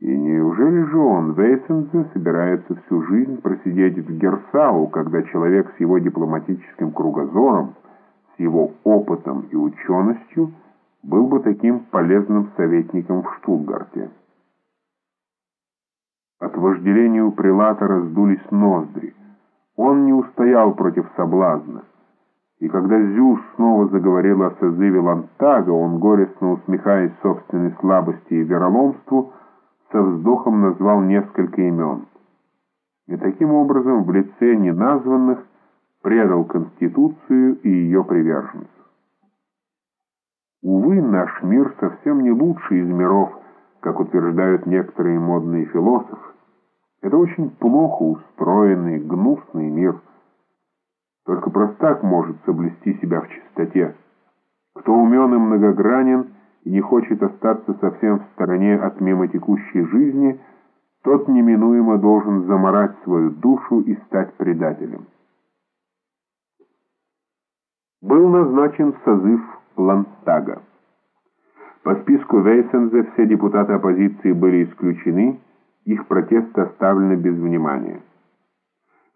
И неужели же он, Вейсензе, собирается всю жизнь просидеть в Герсау, когда человек с его дипломатическим кругозором, с его опытом и ученостью был бы таким полезным советником в Штутгарте? От вожделения у прилата раздулись ноздри. Он не устоял против соблазна. И когда Зюс снова заговорил о созыве Лантага, он, горестно усмехаясь собственной слабости и вероломству, со вздохом назвал несколько имен. И таким образом в лице неназванных предал Конституцию и ее приверженцев. Увы, наш мир совсем не лучший из миров, как утверждают некоторые модные философы. Это очень плохо устроенный, гнусный мир. Только простак может соблюсти себя в чистоте. Кто умен и многогранен и не хочет остаться совсем в стороне от мимо текущей жизни, тот неминуемо должен заморать свою душу и стать предателем. Был назначен созыв Лантага. По списку Вейсензе все депутаты оппозиции были исключены, их протесты оставлены без внимания.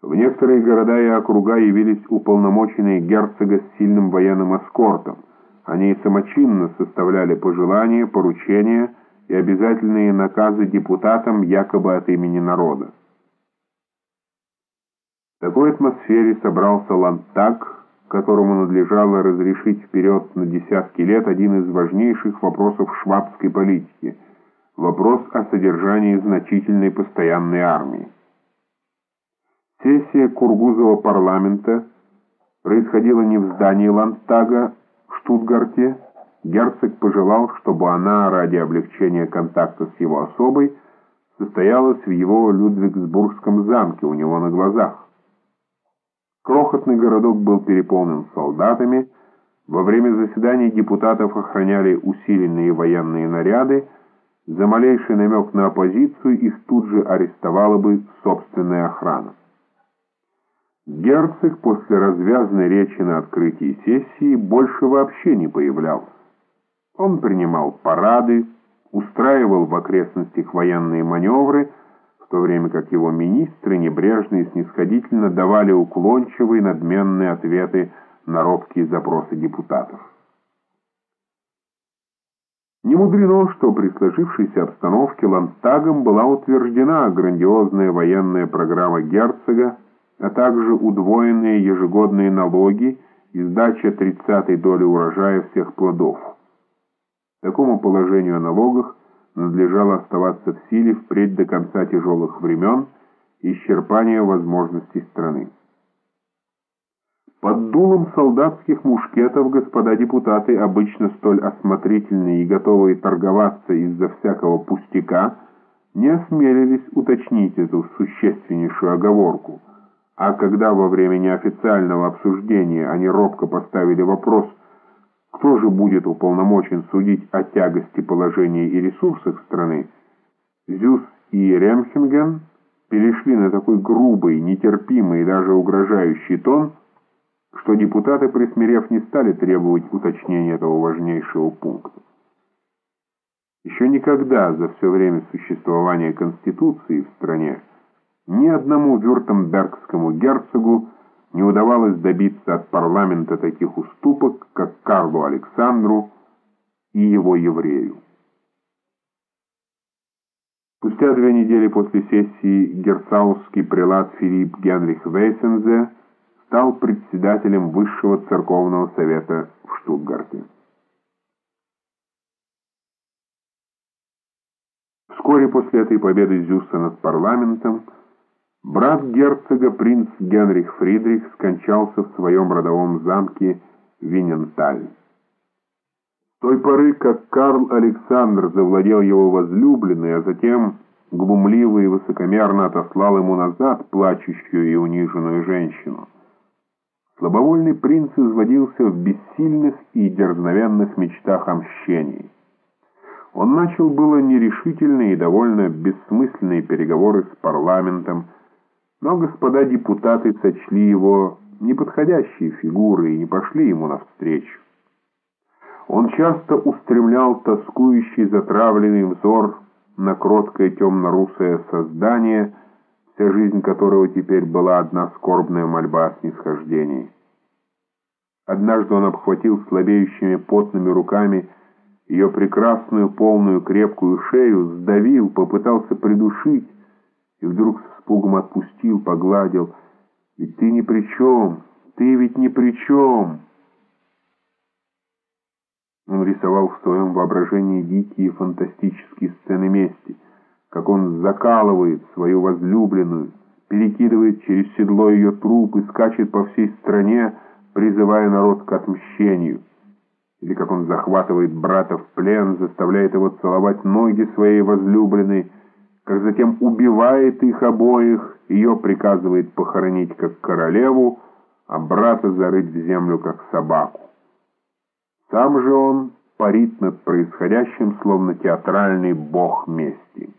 В некоторые города и округа явились уполномоченные герцога с сильным военным эскортом. Они самочинно составляли пожелания, поручения и обязательные наказы депутатам якобы от имени народа. В такой атмосфере собрался Лантак, которому надлежало разрешить вперед на десятки лет один из важнейших вопросов швабской политики – вопрос о содержании значительной постоянной армии. Сессия Кургузова парламента происходила не в здании Ландтага в Штутгарте. Герцог пожелал, чтобы она ради облегчения контакта с его особой состоялась в его Людвигсбургском замке у него на глазах. Крохотный городок был переполнен солдатами, во время заседаний депутатов охраняли усиленные военные наряды, за малейший намек на оппозицию их тут же арестовала бы собственная охрана. Герцог после развязной речи на открытии сессии больше вообще не появлялся. Он принимал парады, устраивал в окрестностях военные маневры, в то время как его министры небрежно и снисходительно давали уклончивые надменные ответы на робкие запросы депутатов. Не мудрено, что при сложившейся обстановке Ландтагом была утверждена грандиозная военная программа герцога, а также удвоенные ежегодные налоги и сдача 30-й доли урожая всех плодов. Такому положению о налогах надлежало оставаться в силе впредь до конца тяжелых времен и исчерпания возможностей страны. Под дулом солдатских мушкетов господа депутаты, обычно столь осмотрительные и готовые торговаться из-за всякого пустяка, не осмелились уточнить эту существеннейшую оговорку, а когда во время неофициального обсуждения они робко поставили вопрос, кто же будет уполномочен судить о тягости положения и ресурсах страны, Зюс и Ремхенген перешли на такой грубый, нетерпимый и даже угрожающий тон, что депутаты, присмирев, не стали требовать уточнения этого важнейшего пункта. Еще никогда за все время существования Конституции в стране ни одному вюртембергскому герцогу не удавалось добиться от парламента таких уступок, как Карлу Александру и его еврею. Спустя две недели после сессии герцаусский прелат Филипп Генрих Вейсензе стал председателем Высшего церковного совета в Штутгарте. Вскоре после этой победы Зюса над парламентом брат герцога принц Генрих Фридрих скончался в своем родовом замке Виненталь. С той поры, как Карл Александр завладел его возлюбленной, а затем глумливо и высокомерно отослал ему назад плачущую и униженную женщину, Слабовольный принц изводился в бессильных и дерзновенных мечтах о мщении. Он начал было нерешительные и довольно бессмысленные переговоры с парламентом, но господа депутаты сочли его неподходящей фигурой и не пошли ему навстречу. Он часто устремлял тоскующий затравленный взор на кроткое темно-русое создание, вся жизнь которого теперь была одна скорбная мольба о снисхождении. Однажды он обхватил слабеющими потными руками ее прекрасную, полную, крепкую шею, сдавил, попытался придушить и вдруг с испугом отпустил, погладил. «Ведь ты ни при чем, ты ведь ни при чем!» Он рисовал в своем воображении дикие фантастические сцены мести, как он закалывает свою возлюбленную, перекидывает через седло ее труп и скачет по всей стране, призывая народ к отмщению. Или как он захватывает брата в плен, заставляет его целовать ноги своей возлюбленной, как затем убивает их обоих, ее приказывает похоронить как королеву, а брата зарыть в землю как собаку. Сам же он парит над происходящим, словно театральный бог мести.